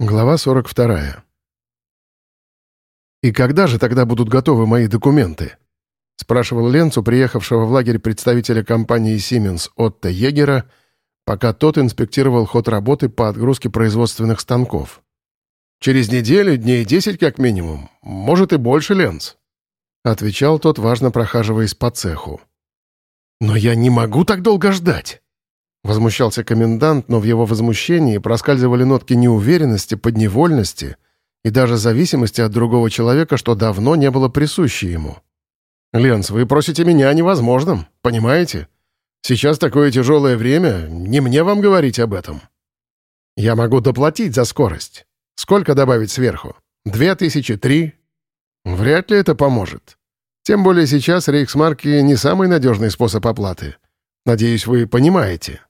Глава 42. «И когда же тогда будут готовы мои документы?» — спрашивал Ленцу, приехавшего в лагерь представителя компании «Сименс» Отто Егера, пока тот инспектировал ход работы по отгрузке производственных станков. «Через неделю, дней десять как минимум. Может и больше, Ленц», — отвечал тот, важно прохаживаясь по цеху. «Но я не могу так долго ждать!» Возмущался комендант, но в его возмущении проскальзывали нотки неуверенности, подневольности и даже зависимости от другого человека, что давно не было присуще ему. «Ленц, вы просите меня о невозможном, понимаете? Сейчас такое тяжелое время, не мне вам говорить об этом. Я могу доплатить за скорость. Сколько добавить сверху? Две тысячи, три? Вряд ли это поможет. Тем более сейчас рейхсмарки не самый надежный способ оплаты. Надеюсь, вы понимаете».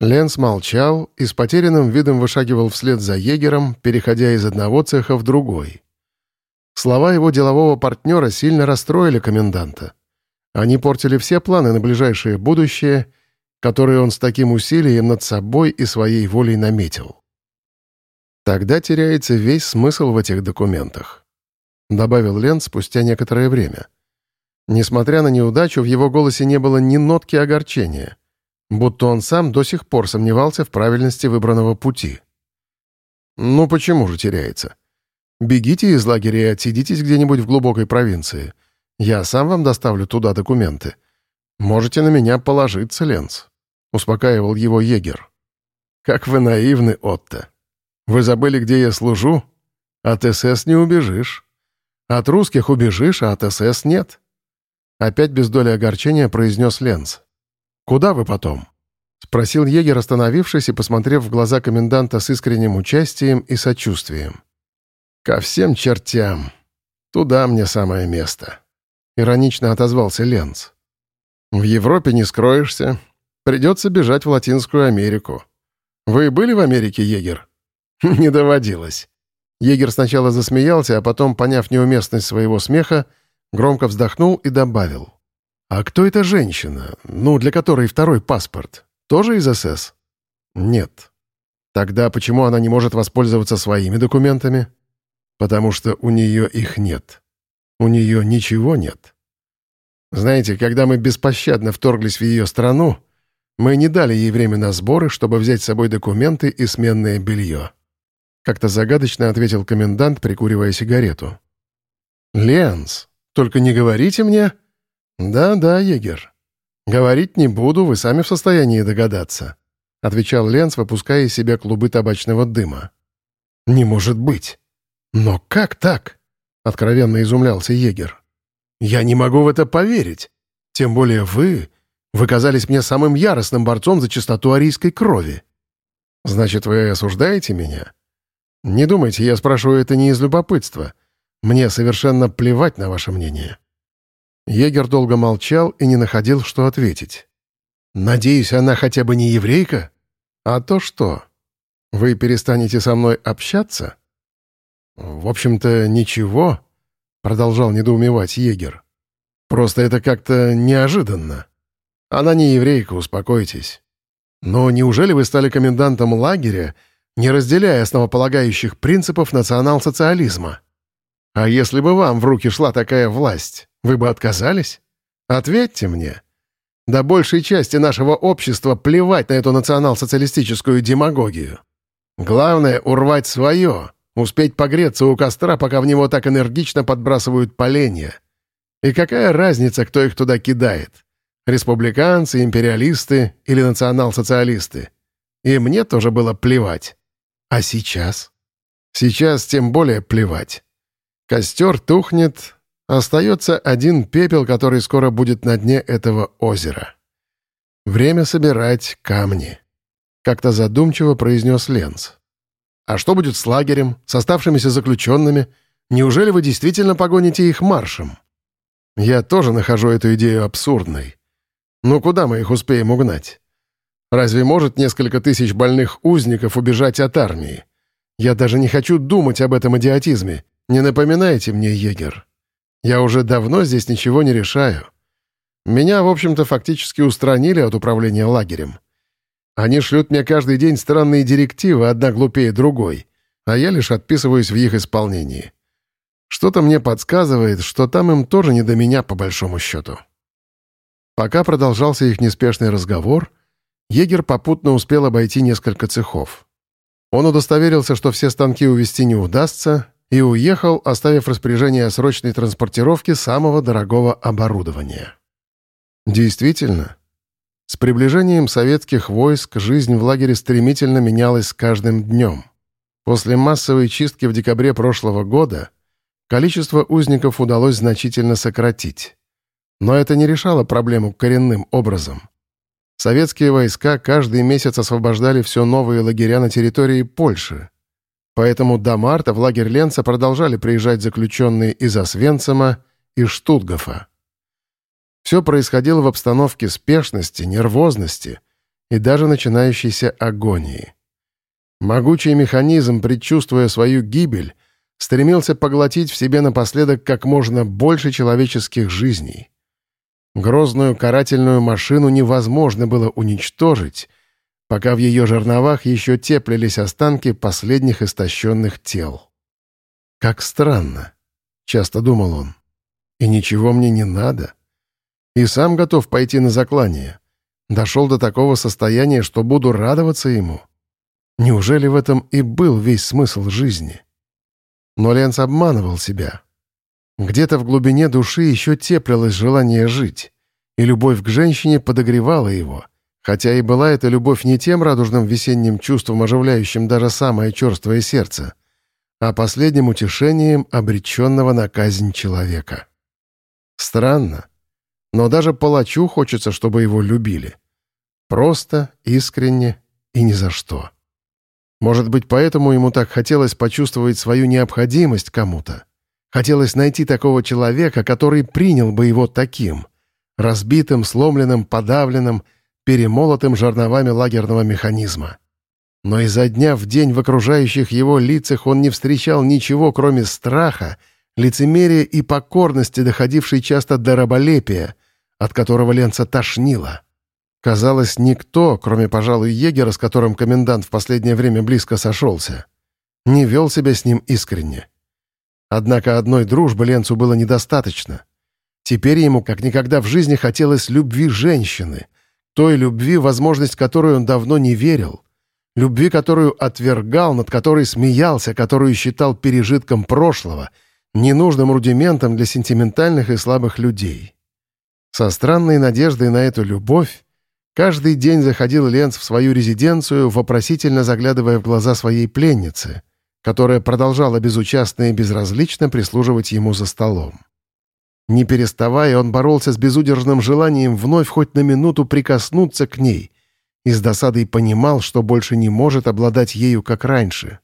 Ленс молчал и с потерянным видом вышагивал вслед за егером, переходя из одного цеха в другой. Слова его делового партнера сильно расстроили коменданта. Они портили все планы на ближайшее будущее, которые он с таким усилием над собой и своей волей наметил. Тогда теряется весь смысл в этих документах, добавил Ленц спустя некоторое время. Несмотря на неудачу, в его голосе не было ни нотки огорчения будто он сам до сих пор сомневался в правильности выбранного пути. «Ну почему же теряется? Бегите из лагеря и отсидитесь где-нибудь в глубокой провинции. Я сам вам доставлю туда документы. Можете на меня положиться, Ленц», — успокаивал его егер. «Как вы наивны, Отто. Вы забыли, где я служу? От СС не убежишь. От русских убежишь, а от СС нет». Опять без доли огорчения произнес Ленц. «Куда вы потом?» — спросил егер, остановившись и посмотрев в глаза коменданта с искренним участием и сочувствием. «Ко всем чертям. Туда мне самое место», — иронично отозвался Ленц. «В Европе не скроешься. Придется бежать в Латинскую Америку. Вы были в Америке, егер?» «Не доводилось». Егер сначала засмеялся, а потом, поняв неуместность своего смеха, громко вздохнул и добавил. «А кто эта женщина? Ну, для которой второй паспорт? Тоже из СС?» «Нет». «Тогда почему она не может воспользоваться своими документами?» «Потому что у нее их нет. У нее ничего нет. Знаете, когда мы беспощадно вторглись в ее страну, мы не дали ей время на сборы, чтобы взять с собой документы и сменное белье». Как-то загадочно ответил комендант, прикуривая сигарету. «Ленс, только не говорите мне...» «Да-да, егер. Говорить не буду, вы сами в состоянии догадаться», — отвечал Ленц, выпуская из себя клубы табачного дыма. «Не может быть! Но как так?» — откровенно изумлялся егер. «Я не могу в это поверить. Тем более вы... Вы казались мне самым яростным борцом за чистоту арийской крови. Значит, вы осуждаете меня? Не думайте, я спрашиваю это не из любопытства. Мне совершенно плевать на ваше мнение». Егер долго молчал и не находил, что ответить. «Надеюсь, она хотя бы не еврейка? А то что? Вы перестанете со мной общаться?» «В общем-то, ничего», — продолжал недоумевать егер. «Просто это как-то неожиданно. Она не еврейка, успокойтесь. Но неужели вы стали комендантом лагеря, не разделяя основополагающих принципов национал-социализма? А если бы вам в руки шла такая власть, вы бы отказались? Ответьте мне. До большей части нашего общества плевать на эту национал-социалистическую демагогию. Главное — урвать свое, успеть погреться у костра, пока в него так энергично подбрасывают поленья. И какая разница, кто их туда кидает? Республиканцы, империалисты или национал-социалисты? И мне тоже было плевать. А сейчас? Сейчас тем более плевать. Костер тухнет, Остается один пепел, который скоро будет на дне этого озера. Время собирать камни. Как-то задумчиво произнес Ленц. А что будет с лагерем, с оставшимися заключенными? Неужели вы действительно погоните их маршем? Я тоже нахожу эту идею абсурдной. Ну куда мы их успеем угнать? Разве может несколько тысяч больных узников убежать от армии? Я даже не хочу думать об этом идиотизме. Не напоминайте мне, егер. Я уже давно здесь ничего не решаю. Меня, в общем-то, фактически устранили от управления лагерем. Они шлют мне каждый день странные директивы, одна глупее другой. а я лишь отписываюсь в их исполнении. Что-то мне подсказывает, что там им тоже не до меня, по большому счету. Пока продолжался их неспешный разговор, егер попутно успел обойти несколько цехов. Он удостоверился, что все станки увезти не удастся, и уехал, оставив распоряжение о срочной транспортировке самого дорогого оборудования. Действительно, с приближением советских войск жизнь в лагере стремительно менялась с каждым днем. После массовой чистки в декабре прошлого года количество узников удалось значительно сократить. Но это не решало проблему коренным образом. Советские войска каждый месяц освобождали все новые лагеря на территории Польши. Поэтому до марта в лагерь Ленца продолжали приезжать заключенные из Освенцима и Штутгофа. Все происходило в обстановке спешности, нервозности и даже начинающейся агонии. Могучий механизм, предчувствуя свою гибель, стремился поглотить в себе напоследок как можно больше человеческих жизней. Грозную карательную машину невозможно было уничтожить, пока в ее жерновах еще теплились останки последних истощенных тел. «Как странно», — часто думал он, — «и ничего мне не надо. И сам готов пойти на заклание. Дошел до такого состояния, что буду радоваться ему. Неужели в этом и был весь смысл жизни?» Но Ленц обманывал себя. Где-то в глубине души еще теплилось желание жить, и любовь к женщине подогревала его, хотя и была эта любовь не тем радужным весенним чувством, оживляющим даже самое черствое сердце, а последним утешением обреченного на казнь человека. Странно, но даже палачу хочется, чтобы его любили. Просто, искренне и ни за что. Может быть, поэтому ему так хотелось почувствовать свою необходимость кому-то, Хотелось найти такого человека, который принял бы его таким, разбитым, сломленным, подавленным, перемолотым жерновами лагерного механизма. Но изо дня в день в окружающих его лицах он не встречал ничего, кроме страха, лицемерия и покорности, доходившей часто до раболепия, от которого Ленца тошнило. Казалось, никто, кроме, пожалуй, егера, с которым комендант в последнее время близко сошелся, не вел себя с ним искренне. Однако одной дружбы Ленцу было недостаточно. Теперь ему как никогда в жизни хотелось любви женщины, той любви, возможность которой он давно не верил, любви, которую отвергал, над которой смеялся, которую считал пережитком прошлого, ненужным рудиментом для сентиментальных и слабых людей. Со странной надеждой на эту любовь каждый день заходил Ленц в свою резиденцию, вопросительно заглядывая в глаза своей пленницы — которая продолжала безучастно и безразлично прислуживать ему за столом. Не переставая, он боролся с безудержным желанием вновь хоть на минуту прикоснуться к ней и с досадой понимал, что больше не может обладать ею, как раньше.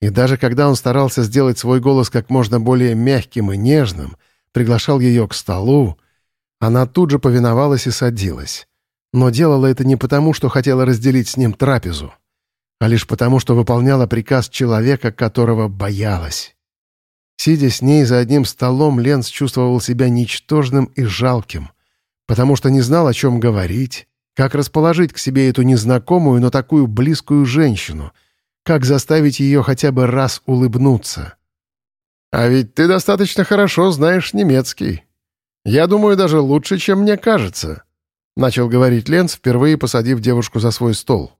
И даже когда он старался сделать свой голос как можно более мягким и нежным, приглашал ее к столу, она тут же повиновалась и садилась. Но делала это не потому, что хотела разделить с ним трапезу а лишь потому, что выполняла приказ человека, которого боялась. Сидя с ней за одним столом, Ленц чувствовал себя ничтожным и жалким, потому что не знал, о чем говорить, как расположить к себе эту незнакомую, но такую близкую женщину, как заставить ее хотя бы раз улыбнуться. «А ведь ты достаточно хорошо знаешь немецкий. Я думаю, даже лучше, чем мне кажется», — начал говорить Ленц, впервые посадив девушку за свой стол.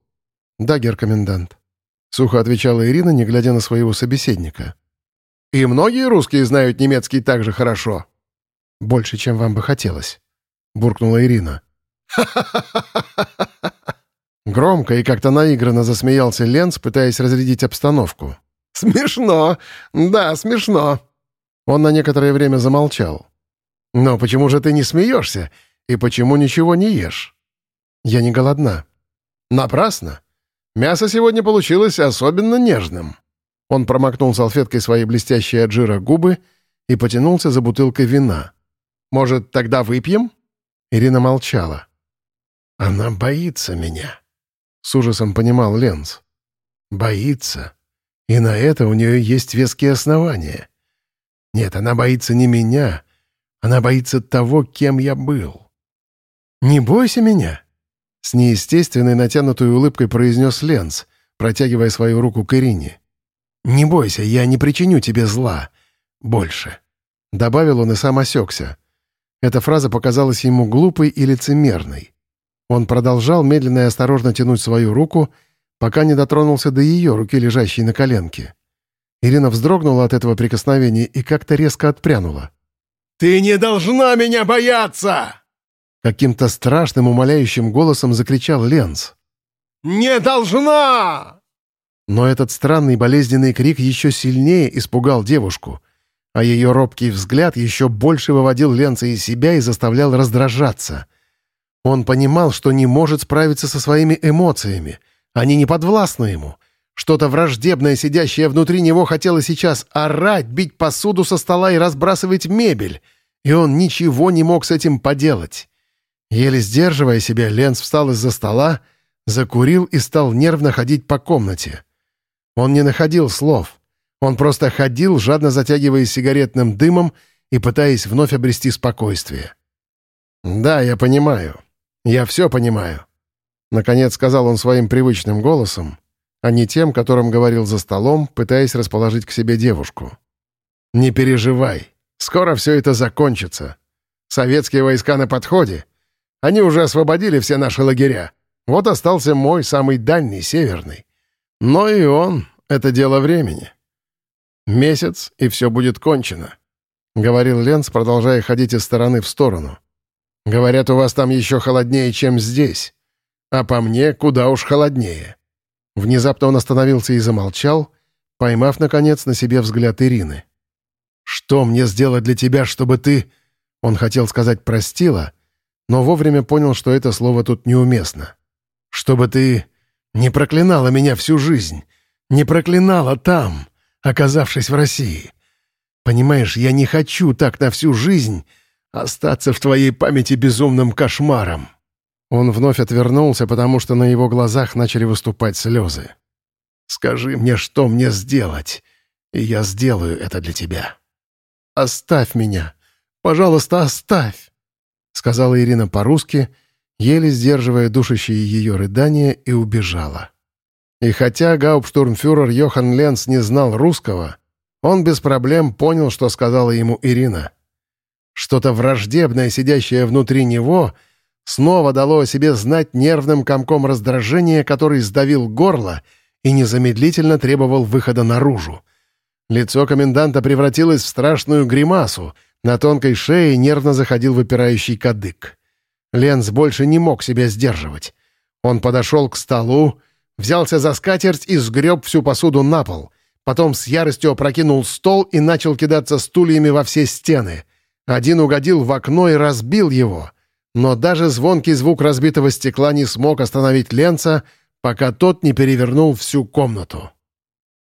«Да, гер-комендант», — сухо отвечала Ирина, не глядя на своего собеседника. «И многие русские знают немецкий так же хорошо?» «Больше, чем вам бы хотелось», — буркнула Ирина. Громко и как-то наигранно засмеялся Ленц, пытаясь разрядить обстановку. «Смешно! Да, смешно!» Он на некоторое время замолчал. «Но почему же ты не смеешься? И почему ничего не ешь?» «Я не голодна». «Напрасно. Мясо сегодня получилось особенно нежным». Он промокнул салфеткой свои блестящие от жира губы и потянулся за бутылкой вина. «Может, тогда выпьем?» Ирина молчала. «Она боится меня», — с ужасом понимал Ленц. «Боится. И на это у нее есть веские основания. Нет, она боится не меня, она боится того, кем я был. Не бойся меня. С неестественной натянутой улыбкой произнес Ленц, протягивая свою руку к Ирине. Не бойся, я не причиню тебе зла. Больше». Добавил он и сам осекся. Эта фраза показалась ему глупой и лицемерной. Он продолжал медленно и осторожно тянуть свою руку, пока не дотронулся до ее руки, лежащей на коленке. Ирина вздрогнула от этого прикосновения и как-то резко отпрянула. «Ты не должна меня бояться!» Каким-то страшным, умоляющим голосом закричал Ленц. «Не должна!» Но этот странный болезненный крик еще сильнее испугал девушку, а ее робкий взгляд еще больше выводил Ленца из себя и заставлял раздражаться. Он понимал, что не может справиться со своими эмоциями. Они не подвластны ему. Что-то враждебное, сидящее внутри него, хотело сейчас орать, бить посуду со стола и разбрасывать мебель. И он ничего не мог с этим поделать. Еле сдерживая себя, Ленц встал из-за стола, закурил и стал нервно ходить по комнате. Он не находил слов. Он просто ходил, жадно затягиваясь сигаретным дымом и пытаясь вновь обрести спокойствие. «Да, я понимаю. Я все понимаю», — наконец сказал он своим привычным голосом, а не тем, которым говорил за столом, пытаясь расположить к себе девушку. «Не переживай. Скоро все это закончится. Советские войска на подходе. Они уже освободили все наши лагеря. Вот остался мой, самый дальний, северный. Но и он — это дело времени. Месяц, и все будет кончено», — говорил Ленц, продолжая ходить из стороны в сторону. «Говорят, у вас там еще холоднее, чем здесь. А по мне куда уж холоднее». Внезапно он остановился и замолчал, поймав, наконец, на себе взгляд Ирины. «Что мне сделать для тебя, чтобы ты...» Он хотел сказать «простила», но вовремя понял, что это слово тут неуместно. «Чтобы ты не проклинала меня всю жизнь, не проклинала там, оказавшись в России. Понимаешь, я не хочу так на всю жизнь остаться в твоей памяти безумным кошмаром». Он вновь отвернулся, потому что на его глазах начали выступать слезы. «Скажи мне, что мне сделать, и я сделаю это для тебя. Оставь меня. Пожалуйста, оставь!» — сказала Ирина по-русски, еле сдерживая душащие ее рыдания, и убежала. И хотя гауптштурмфюрер Йохан Ленц не знал русского, он без проблем понял, что сказала ему Ирина. Что-то враждебное, сидящее внутри него, снова дало о себе знать нервным комком раздражения, который сдавил горло и незамедлительно требовал выхода наружу. Лицо коменданта превратилось в страшную гримасу, на тонкой шее нервно заходил выпирающий кадык. Ленц больше не мог себя сдерживать. Он подошел к столу, взялся за скатерть и сгреб всю посуду на пол. Потом с яростью опрокинул стол и начал кидаться стульями во все стены. Один угодил в окно и разбил его. Но даже звонкий звук разбитого стекла не смог остановить Ленца, пока тот не перевернул всю комнату.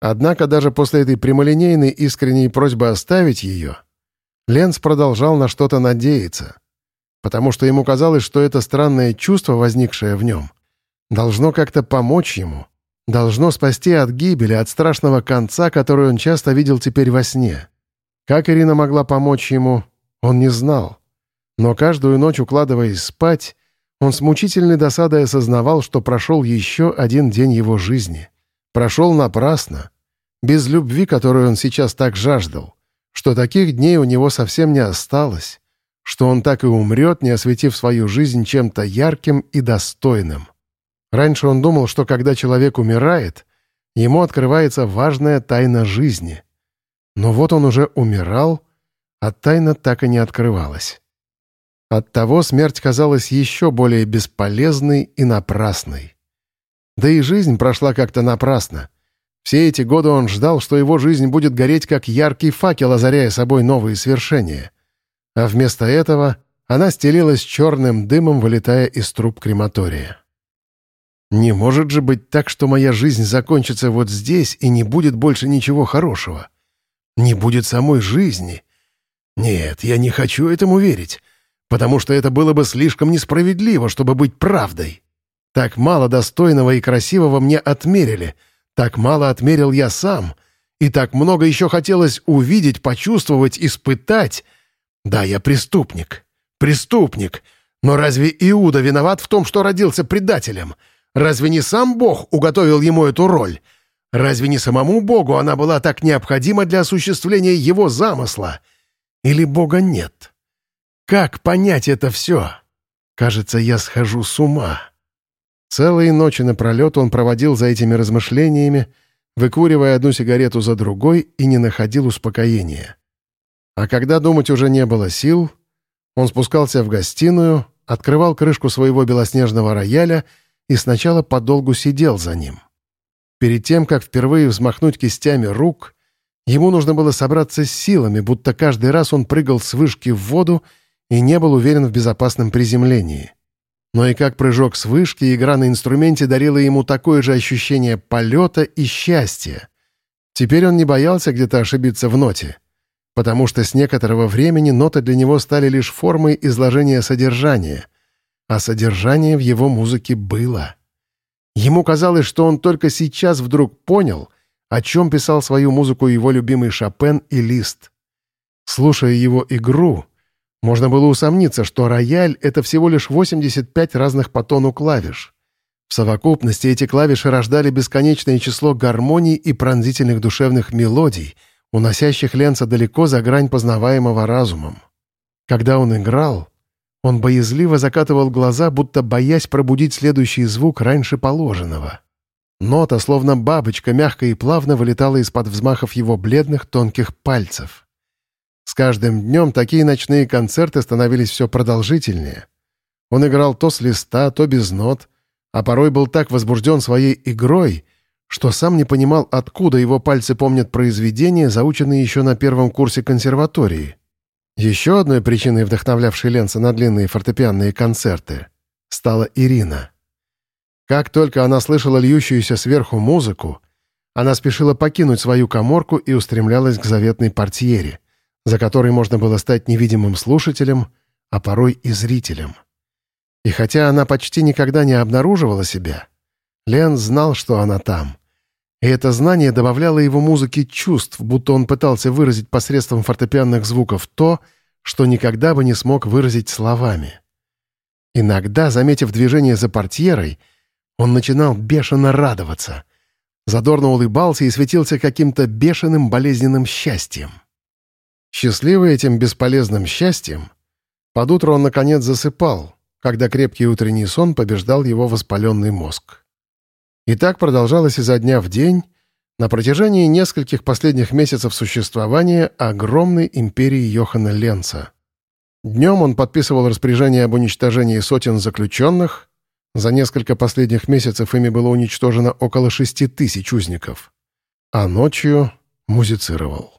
Однако даже после этой прямолинейной искренней просьбы оставить ее, Ленц продолжал на что-то надеяться, потому что ему казалось, что это странное чувство, возникшее в нем, должно как-то помочь ему, должно спасти от гибели, от страшного конца, который он часто видел теперь во сне. Как Ирина могла помочь ему, он не знал. Но каждую ночь, укладываясь спать, он с мучительной досадой осознавал, что прошел еще один день его жизни. Прошел напрасно, без любви, которую он сейчас так жаждал что таких дней у него совсем не осталось, что он так и умрет, не осветив свою жизнь чем-то ярким и достойным. Раньше он думал, что когда человек умирает, ему открывается важная тайна жизни. Но вот он уже умирал, а тайна так и не открывалась. Оттого смерть казалась еще более бесполезной и напрасной. Да и жизнь прошла как-то напрасно — все эти годы он ждал, что его жизнь будет гореть как яркий факел, озаряя собой новые свершения. А вместо этого она стелилась черным дымом, вылетая из труб крематория. «Не может же быть так, что моя жизнь закончится вот здесь и не будет больше ничего хорошего. Не будет самой жизни. Нет, я не хочу этому верить, потому что это было бы слишком несправедливо, чтобы быть правдой. Так мало достойного и красивого мне отмерили — так мало отмерил я сам, и так много еще хотелось увидеть, почувствовать, испытать. Да, я преступник. Преступник. Но разве Иуда виноват в том, что родился предателем? Разве не сам Бог уготовил ему эту роль? Разве не самому Богу она была так необходима для осуществления его замысла? Или Бога нет? Как понять это все? Кажется, я схожу с ума. Целые ночи напролет он проводил за этими размышлениями, выкуривая одну сигарету за другой и не находил успокоения. А когда думать уже не было сил, он спускался в гостиную, открывал крышку своего белоснежного рояля и сначала подолгу сидел за ним. Перед тем, как впервые взмахнуть кистями рук, ему нужно было собраться с силами, будто каждый раз он прыгал с вышки в воду и не был уверен в безопасном приземлении. Но и как прыжок с вышки, игра на инструменте дарила ему такое же ощущение полета и счастья. Теперь он не боялся где-то ошибиться в ноте потому что с некоторого времени ноты для него стали лишь формой изложения содержания, а содержание в его музыке было. Ему казалось, что он только сейчас вдруг понял, о чем писал свою музыку его любимый Шопен и Лист. Слушая его игру, можно было усомниться, что рояль — это всего лишь 85 разных по тону клавиш. В совокупности эти клавиши рождали бесконечное число гармоний и пронзительных душевных мелодий — уносящих Ленца далеко за грань познаваемого разумом. Когда он играл, он боязливо закатывал глаза, будто боясь пробудить следующий звук раньше положенного. Нота, словно бабочка, мягко и плавно вылетала из-под взмахов его бледных тонких пальцев. С каждым днем такие ночные концерты становились все продолжительнее. Он играл то с листа, то без нот, а порой был так возбужден своей игрой — что сам не понимал, откуда его пальцы помнят произведения, заученные еще на первом курсе консерватории. Еще одной причиной, вдохновлявшей Ленца на длинные фортепианные концерты, стала Ирина. Как только она слышала льющуюся сверху музыку, она спешила покинуть свою коморку и устремлялась к заветной портьере, за которой можно было стать невидимым слушателем, а порой и зрителем. И хотя она почти никогда не обнаруживала себя, Лен знал, что она там. И это знание добавляло его музыке чувств, будто он пытался выразить посредством фортепианных звуков то, что никогда бы не смог выразить словами. Иногда, заметив движение за портьерой, он начинал бешено радоваться. Задорно улыбался и светился каким-то бешеным болезненным счастьем. Счастливый этим бесполезным счастьем, под утро он, наконец, засыпал, когда крепкий утренний сон побеждал его воспаленный мозг. И так продолжалось изо дня в день на протяжении нескольких последних месяцев существования огромной империи Йохана Ленца. Днем он подписывал распоряжение об уничтожении сотен заключенных, за несколько последних месяцев ими было уничтожено около шести тысяч узников, а ночью музицировал.